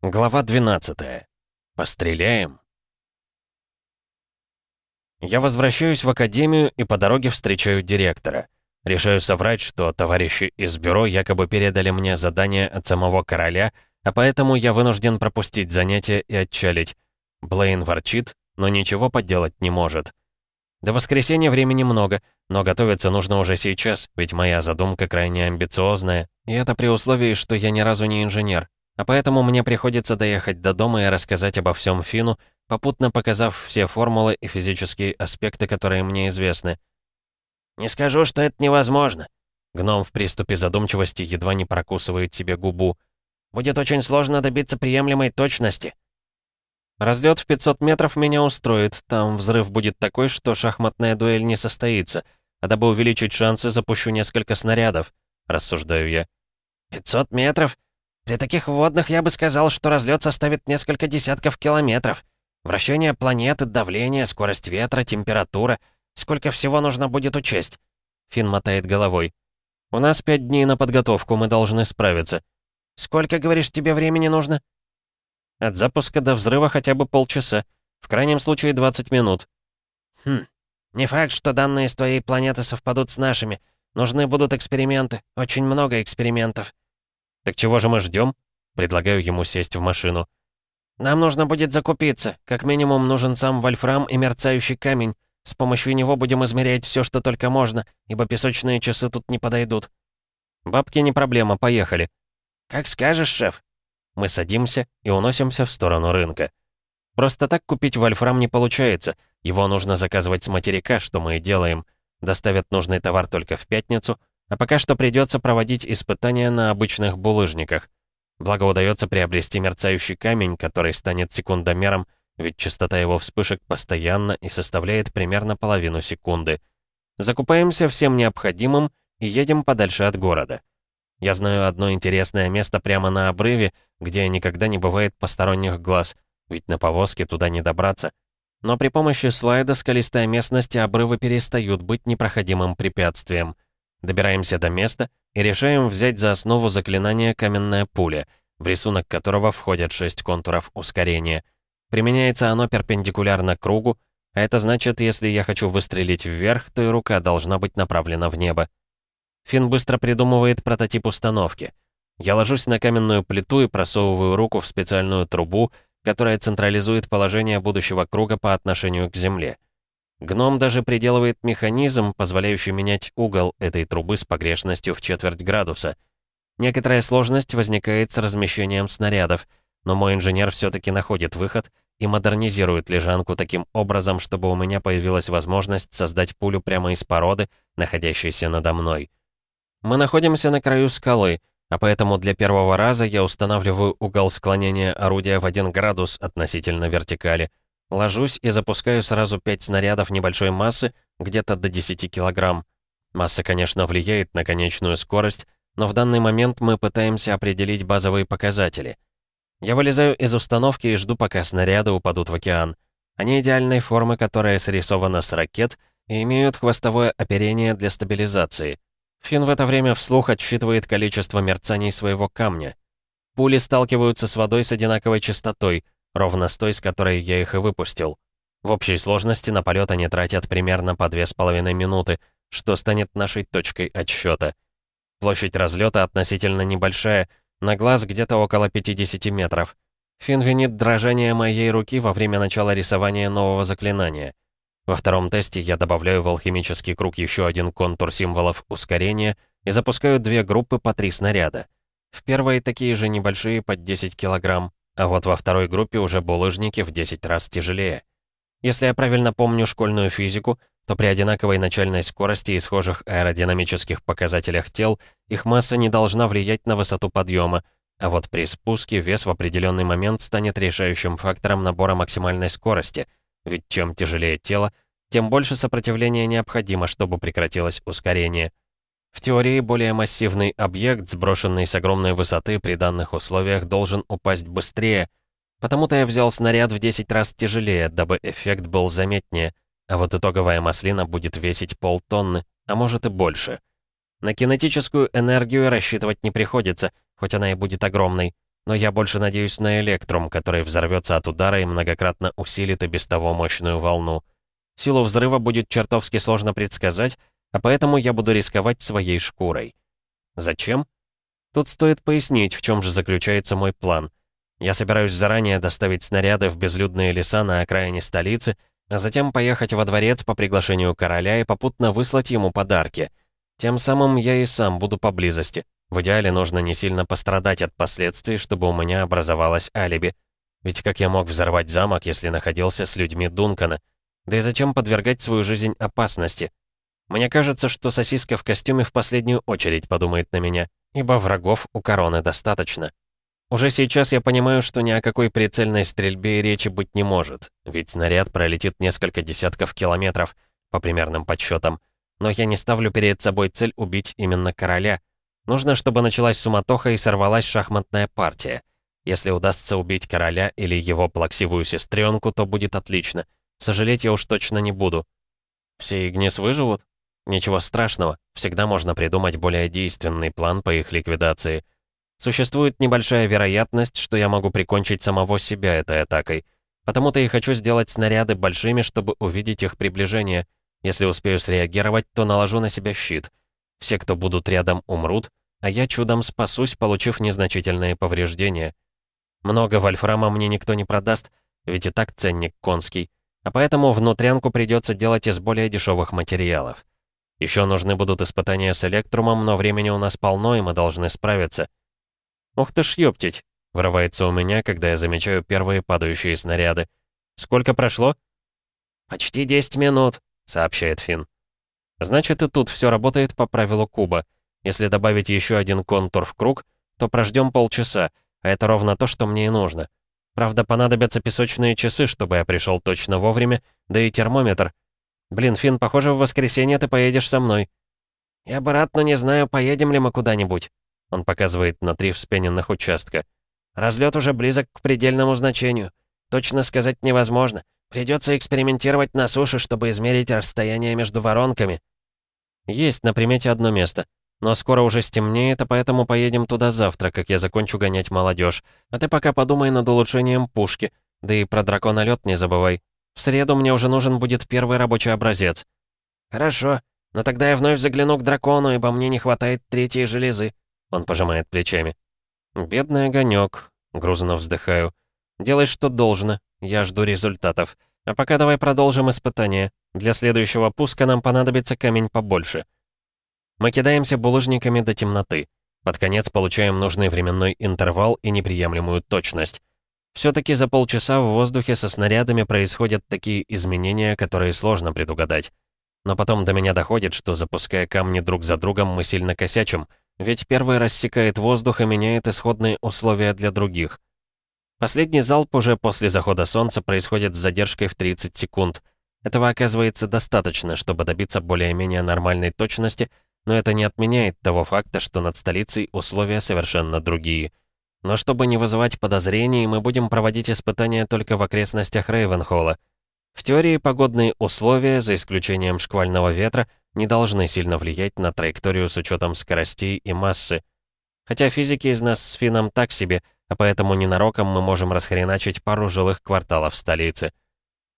Глава 12. Постреляем. Я возвращаюсь в академию и по дороге встречаю директора. Решаю соврать, что товарищи из бюро якобы передали мне задание от самого короля, а поэтому я вынужден пропустить занятия и отчалить. Блейн ворчит, но ничего поделать не может. До воскресенья времени много, но готовиться нужно уже сейчас, ведь моя задумка крайне амбициозная, и это при условии, что я ни разу не инженер. А поэтому мне приходится доехать до дома и рассказать обо всем Фину, попутно показав все формулы и физические аспекты, которые мне известны. «Не скажу, что это невозможно». Гном в приступе задумчивости едва не прокусывает себе губу. «Будет очень сложно добиться приемлемой точности». Разлет в 500 метров меня устроит. Там взрыв будет такой, что шахматная дуэль не состоится. А дабы увеличить шансы, запущу несколько снарядов, рассуждаю я. «500 метров? При таких вводных я бы сказал, что разлет составит несколько десятков километров. Вращение планеты, давление, скорость ветра, температура. Сколько всего нужно будет учесть?» Фин мотает головой. «У нас пять дней на подготовку, мы должны справиться». «Сколько, говоришь, тебе времени нужно?» «От запуска до взрыва хотя бы полчаса. В крайнем случае 20 минут». «Хм, не факт, что данные с твоей планеты совпадут с нашими. Нужны будут эксперименты, очень много экспериментов». «Так чего же мы ждем? Предлагаю ему сесть в машину. «Нам нужно будет закупиться. Как минимум нужен сам вольфрам и мерцающий камень. С помощью него будем измерять все, что только можно, ибо песочные часы тут не подойдут». «Бабки не проблема, поехали». «Как скажешь, шеф». Мы садимся и уносимся в сторону рынка. Просто так купить вольфрам не получается. Его нужно заказывать с материка, что мы и делаем. Доставят нужный товар только в пятницу, а пока что придется проводить испытания на обычных булыжниках. Благо удается приобрести мерцающий камень, который станет секундомером, ведь частота его вспышек постоянна и составляет примерно половину секунды. Закупаемся всем необходимым и едем подальше от города. Я знаю одно интересное место прямо на обрыве, где никогда не бывает посторонних глаз, ведь на повозке туда не добраться. Но при помощи слайда скалистая местность и обрывы перестают быть непроходимым препятствием — Добираемся до места и решаем взять за основу заклинание «Каменная пуля», в рисунок которого входят шесть контуров ускорения. Применяется оно перпендикулярно кругу, а это значит, если я хочу выстрелить вверх, то и рука должна быть направлена в небо. Финн быстро придумывает прототип установки. Я ложусь на каменную плиту и просовываю руку в специальную трубу, которая централизует положение будущего круга по отношению к Земле. Гном даже приделывает механизм, позволяющий менять угол этой трубы с погрешностью в четверть градуса. Некоторая сложность возникает с размещением снарядов, но мой инженер все-таки находит выход и модернизирует лежанку таким образом, чтобы у меня появилась возможность создать пулю прямо из породы, находящейся надо мной. Мы находимся на краю скалы, а поэтому для первого раза я устанавливаю угол склонения орудия в 1 градус относительно вертикали — Ложусь и запускаю сразу пять снарядов небольшой массы, где-то до 10 килограмм. Масса, конечно, влияет на конечную скорость, но в данный момент мы пытаемся определить базовые показатели. Я вылезаю из установки и жду, пока снаряды упадут в океан. Они идеальной формы, которая срисована с ракет и имеют хвостовое оперение для стабилизации. Фин в это время вслух отсчитывает количество мерцаний своего камня. Пули сталкиваются с водой с одинаковой частотой — ровно с той, с которой я их и выпустил. В общей сложности на полет они тратят примерно по две с половиной минуты, что станет нашей точкой отсчета. Площадь разлета относительно небольшая, на глаз где-то около 50 метров. Фин винит дрожание моей руки во время начала рисования нового заклинания. Во втором тесте я добавляю в алхимический круг еще один контур символов ускорения и запускаю две группы по три снаряда. В первой такие же небольшие под 10 килограмм, а вот во второй группе уже булыжники в 10 раз тяжелее. Если я правильно помню школьную физику, то при одинаковой начальной скорости и схожих аэродинамических показателях тел их масса не должна влиять на высоту подъема, а вот при спуске вес в определенный момент станет решающим фактором набора максимальной скорости, ведь чем тяжелее тело, тем больше сопротивления необходимо, чтобы прекратилось ускорение. В теории, более массивный объект, сброшенный с огромной высоты при данных условиях, должен упасть быстрее. Потому-то я взял снаряд в 10 раз тяжелее, дабы эффект был заметнее, а вот итоговая маслина будет весить полтонны, а может и больше. На кинетическую энергию рассчитывать не приходится, хоть она и будет огромной. но я больше надеюсь на электрум, который взорвется от удара и многократно усилит и без того мощную волну. Силу взрыва будет чертовски сложно предсказать, а поэтому я буду рисковать своей шкурой. Зачем? Тут стоит пояснить, в чем же заключается мой план. Я собираюсь заранее доставить снаряды в безлюдные леса на окраине столицы, а затем поехать во дворец по приглашению короля и попутно выслать ему подарки. Тем самым я и сам буду поблизости. В идеале нужно не сильно пострадать от последствий, чтобы у меня образовалось алиби. Ведь как я мог взорвать замок, если находился с людьми Дункана? Да и зачем подвергать свою жизнь опасности? Мне кажется, что сосиска в костюме в последнюю очередь подумает на меня, ибо врагов у короны достаточно. Уже сейчас я понимаю, что ни о какой прицельной стрельбе и речи быть не может, ведь снаряд пролетит несколько десятков километров, по примерным подсчетам. Но я не ставлю перед собой цель убить именно короля. Нужно, чтобы началась суматоха и сорвалась шахматная партия. Если удастся убить короля или его плаксивую сестренку, то будет отлично. Сожалеть я уж точно не буду. Все Игнис выживут? Ничего страшного, всегда можно придумать более действенный план по их ликвидации. Существует небольшая вероятность, что я могу прикончить самого себя этой атакой. Потому-то и хочу сделать снаряды большими, чтобы увидеть их приближение. Если успею среагировать, то наложу на себя щит. Все, кто будут рядом, умрут, а я чудом спасусь, получив незначительные повреждения. Много вольфрама мне никто не продаст, ведь и так ценник конский. А поэтому внутрянку придется делать из более дешевых материалов. Еще нужны будут испытания с электрумом, но времени у нас полно, и мы должны справиться. «Ух ты ж, ёптить!» — врывается у меня, когда я замечаю первые падающие снаряды. «Сколько прошло?» «Почти 10 минут», — сообщает Финн. «Значит, и тут все работает по правилу куба. Если добавить еще один контур в круг, то прождем полчаса, а это ровно то, что мне и нужно. Правда, понадобятся песочные часы, чтобы я пришел точно вовремя, да и термометр — «Блин, Финн, похоже, в воскресенье ты поедешь со мной». «Я бы рад, но не знаю, поедем ли мы куда-нибудь». Он показывает на три вспененных участка. «Разлет уже близок к предельному значению. Точно сказать невозможно. Придется экспериментировать на суше, чтобы измерить расстояние между воронками». «Есть на примете одно место. Но скоро уже стемнеет, а поэтому поедем туда завтра, как я закончу гонять молодежь. А ты пока подумай над улучшением пушки. Да и про драконолет не забывай. В среду мне уже нужен будет первый рабочий образец». «Хорошо, но тогда я вновь загляну к дракону, ибо мне не хватает третьей железы». Он пожимает плечами. «Бедный огонек, грузно вздыхаю. «Делай, что должно. Я жду результатов. А пока давай продолжим испытание. Для следующего пуска нам понадобится камень побольше». Мы кидаемся булыжниками до темноты. Под конец получаем нужный временной интервал и неприемлемую точность. Все-таки за полчаса в воздухе со снарядами происходят такие изменения, которые сложно предугадать. Но потом до меня доходит, что запуская камни друг за другом, мы сильно косячим, ведь первый рассекает воздух и меняет исходные условия для других. Последний залп уже после захода солнца происходит с задержкой в 30 секунд. Этого оказывается достаточно, чтобы добиться более-менее нормальной точности, но это не отменяет того факта, что над столицей условия совершенно другие — но чтобы не вызывать подозрений, мы будем проводить испытания только в окрестностях Рейвенхолла. В теории погодные условия, за исключением шквального ветра, не должны сильно влиять на траекторию с учетом скоростей и массы. Хотя физики из нас с Фином так себе, а поэтому ненароком мы можем расхреначить пару жилых кварталов столицы.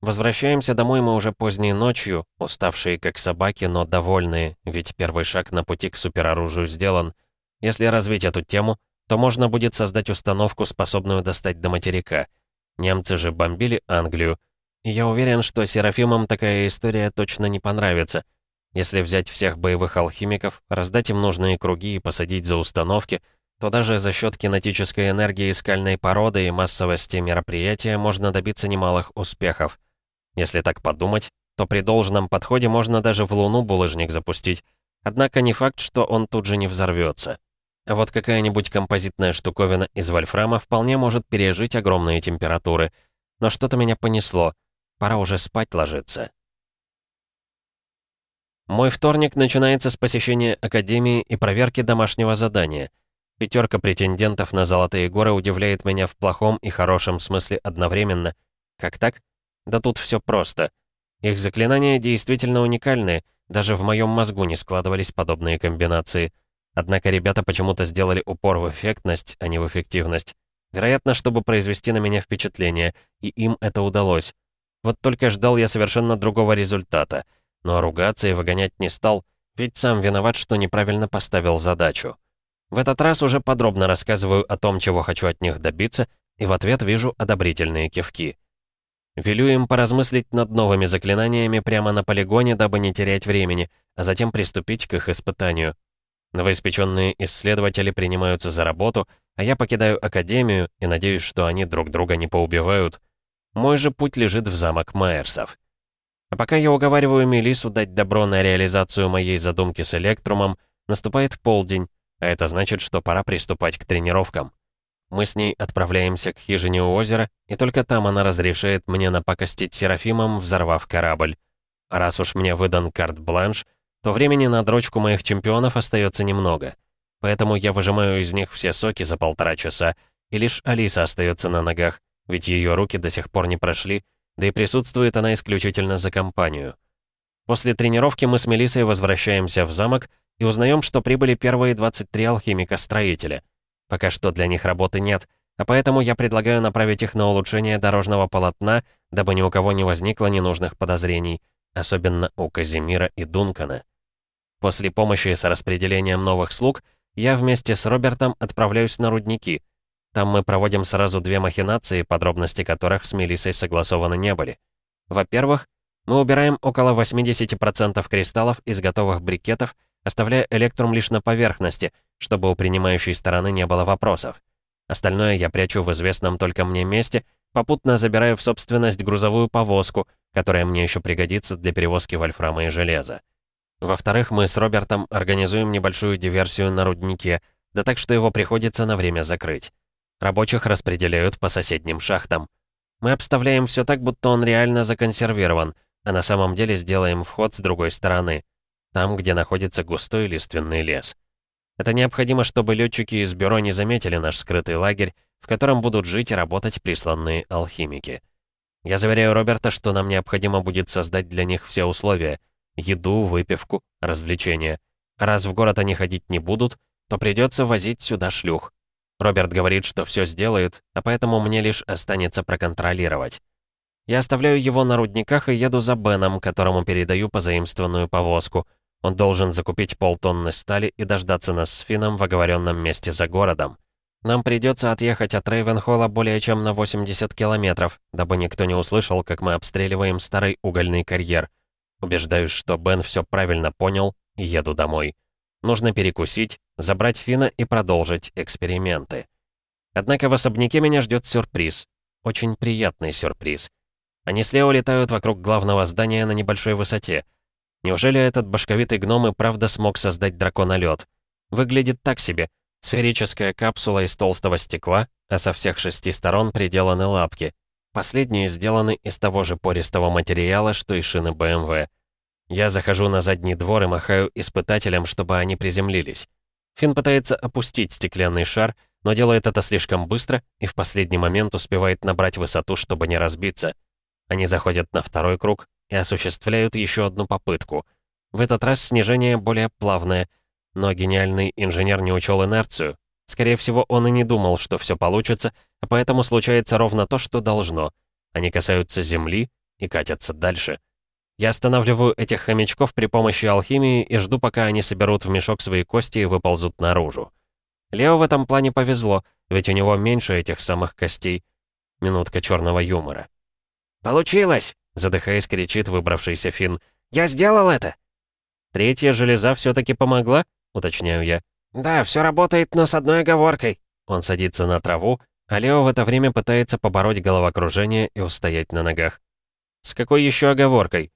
Возвращаемся домой мы уже поздней ночью, уставшие как собаки, но довольные, ведь первый шаг на пути к супероружию сделан. Если развить эту тему, то можно будет создать установку, способную достать до материка. Немцы же бомбили Англию. И я уверен, что Серафимам такая история точно не понравится. Если взять всех боевых алхимиков, раздать им нужные круги и посадить за установки, то даже за счет кинетической энергии скальной породы и массовости мероприятия можно добиться немалых успехов. Если так подумать, то при должном подходе можно даже в Луну булыжник запустить. Однако не факт, что он тут же не взорвется. А вот какая-нибудь композитная штуковина из вольфрама вполне может пережить огромные температуры. Но что-то меня понесло. Пора уже спать ложиться. Мой вторник начинается с посещения Академии и проверки домашнего задания. Пятерка претендентов на Золотые горы удивляет меня в плохом и хорошем смысле одновременно. Как так? Да тут все просто. Их заклинания действительно уникальные, даже в моем мозгу не складывались подобные комбинации — Однако ребята почему-то сделали упор в эффектность, а не в эффективность. Вероятно, чтобы произвести на меня впечатление, и им это удалось. Вот только ждал я совершенно другого результата. Но ругаться и выгонять не стал, ведь сам виноват, что неправильно поставил задачу. В этот раз уже подробно рассказываю о том, чего хочу от них добиться, и в ответ вижу одобрительные кивки. Велю им поразмыслить над новыми заклинаниями прямо на полигоне, дабы не терять времени, а затем приступить к их испытанию. Новоиспеченные исследователи принимаются за работу, а я покидаю Академию и надеюсь, что они друг друга не поубивают. Мой же путь лежит в замок Майерсов. А пока я уговариваю Мелису дать добро на реализацию моей задумки с Электрумом, наступает полдень, а это значит, что пора приступать к тренировкам. Мы с ней отправляемся к хижине у озера, и только там она разрешает мне напакостить Серафимом, взорвав корабль. А раз уж мне выдан карт-бланш, то времени на дрочку моих чемпионов остается немного. Поэтому я выжимаю из них все соки за полтора часа, и лишь Алиса остается на ногах, ведь ее руки до сих пор не прошли, да и присутствует она исключительно за компанию. После тренировки мы с Мелиссой возвращаемся в замок и узнаем, что прибыли первые 23 алхимика-строителя. Пока что для них работы нет, а поэтому я предлагаю направить их на улучшение дорожного полотна, дабы ни у кого не возникло ненужных подозрений, особенно у Казимира и Дункана. После помощи с распределением новых слуг я вместе с Робертом отправляюсь на рудники. Там мы проводим сразу две махинации, подробности которых с Мелиссой согласованы не были. Во-первых, мы убираем около 80% кристаллов из готовых брикетов, оставляя электрум лишь на поверхности, чтобы у принимающей стороны не было вопросов. Остальное я прячу в известном только мне месте, попутно забираю в собственность грузовую повозку, которая мне еще пригодится для перевозки вольфрама и железа. Во-вторых, мы с Робертом организуем небольшую диверсию на руднике, да так, что его приходится на время закрыть. Рабочих распределяют по соседним шахтам. Мы обставляем все так, будто он реально законсервирован, а на самом деле сделаем вход с другой стороны — там, где находится густой лиственный лес. Это необходимо, чтобы летчики из бюро не заметили наш скрытый лагерь, в котором будут жить и работать присланные алхимики. Я заверяю Роберта, что нам необходимо будет создать для них все условия — еду, выпивку, развлечения. Раз в город они ходить не будут, то придется возить сюда шлюх. Роберт говорит, что все сделает, а поэтому мне лишь останется проконтролировать. Я оставляю его на рудниках и еду за Беном, которому передаю позаимствованную повозку. Он должен закупить полтонны стали и дождаться нас с Фином в оговоренном месте за городом. Нам придется отъехать от Рейвенхолла более чем на 80 километров, дабы никто не услышал, как мы обстреливаем старый угольный карьер. Убеждаюсь, что Бен все правильно понял и еду домой. Нужно перекусить, забрать Фина и продолжить эксперименты. Однако в особняке меня ждет сюрприз. Очень приятный сюрприз. Они с Лео летают вокруг главного здания на небольшой высоте — Неужели этот башковитый гном и правда смог создать драконолёт? Выглядит так себе. Сферическая капсула из толстого стекла, а со всех шести сторон приделаны лапки. Последние сделаны из того же пористого материала, что и шины БМВ. Я захожу на задний двор и махаю испытателям, чтобы они приземлились. Финн пытается опустить стеклянный шар, но делает это слишком быстро и в последний момент успевает набрать высоту, чтобы не разбиться. Они заходят на второй круг, и осуществляют еще одну попытку. В этот раз снижение более плавное, но гениальный инженер не учел инерцию. Скорее всего, он и не думал, что все получится, а поэтому случается ровно то, что должно. Они касаются земли и катятся дальше. Я останавливаю этих хомячков при помощи алхимии и жду, пока они соберут в мешок свои кости и выползут наружу. Лео в этом плане повезло, ведь у него меньше этих самых костей. Минутка черного юмора. «Получилось!» Задыхаясь, кричит выбравшийся Финн. «Я сделал это!» «Третья железа все таки помогла?» — уточняю я. «Да, все работает, но с одной оговоркой». Он садится на траву, а Лео в это время пытается побороть головокружение и устоять на ногах. «С какой еще оговоркой?»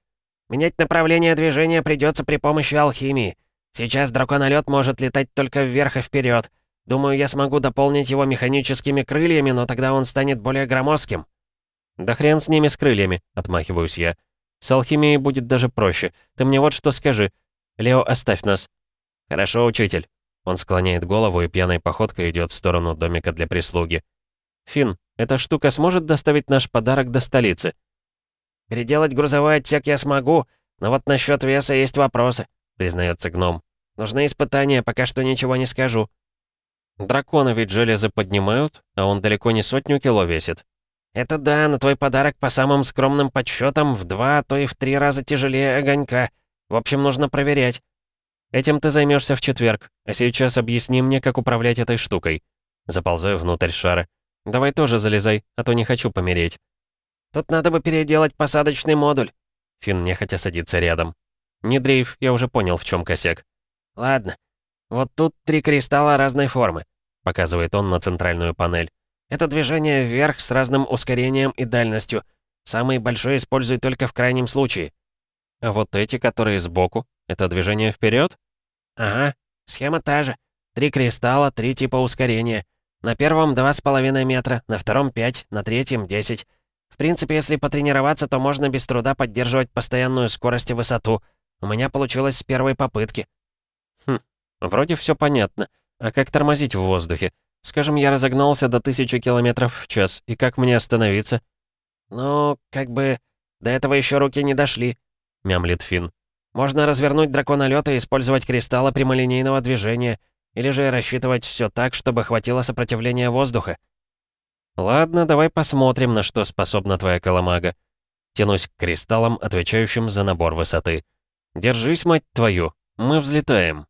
«Менять направление движения придется при помощи алхимии. Сейчас драконолет может летать только вверх и вперед. Думаю, я смогу дополнить его механическими крыльями, но тогда он станет более громоздким». «Да хрен с ними, с крыльями», — отмахиваюсь я. «С алхимией будет даже проще. Ты мне вот что скажи. Лео, оставь нас». «Хорошо, учитель». Он склоняет голову и пьяной походкой идет в сторону домика для прислуги. «Финн, эта штука сможет доставить наш подарок до столицы?» «Переделать грузовой отсек я смогу, но вот насчет веса есть вопросы», — признается гном. «Нужны испытания, пока что ничего не скажу». Дракона ведь железы поднимают, а он далеко не сотню кило весит. Это да, но твой подарок по самым скромным подсчетам в два, а то и в три раза тяжелее огонька. В общем, нужно проверять. Этим ты займешься в четверг, а сейчас объясни мне, как управлять этой штукой. Заползаю внутрь шара. Давай тоже залезай, а то не хочу помереть. Тут надо бы переделать посадочный модуль. Финн нехотя садится рядом. Не дрейф, я уже понял, в чем косяк. Ладно. Вот тут три кристалла разной формы. Показывает он на центральную панель. Это движение вверх с разным ускорением и дальностью. Самый большой используй только в крайнем случае. А вот эти, которые сбоку, это движение вперед? Ага, схема та же. Три кристалла, три типа ускорения. На первом 2,5 метра, на втором 5, на третьем 10. В принципе, если потренироваться, то можно без труда поддерживать постоянную скорость и высоту. У меня получилось с первой попытки. Хм, вроде все понятно. А как тормозить в воздухе? Скажем, я разогнался до тысячи километров в час, и как мне остановиться? Ну, как бы, до этого еще руки не дошли. — мямлит Финн. «Можно развернуть драконолёт и использовать кристаллы прямолинейного движения, или же рассчитывать все так, чтобы хватило сопротивления воздуха». «Ладно, давай посмотрим, на что способна твоя коломага». Тянусь к кристаллам, отвечающим за набор высоты. «Держись, мать твою, мы взлетаем».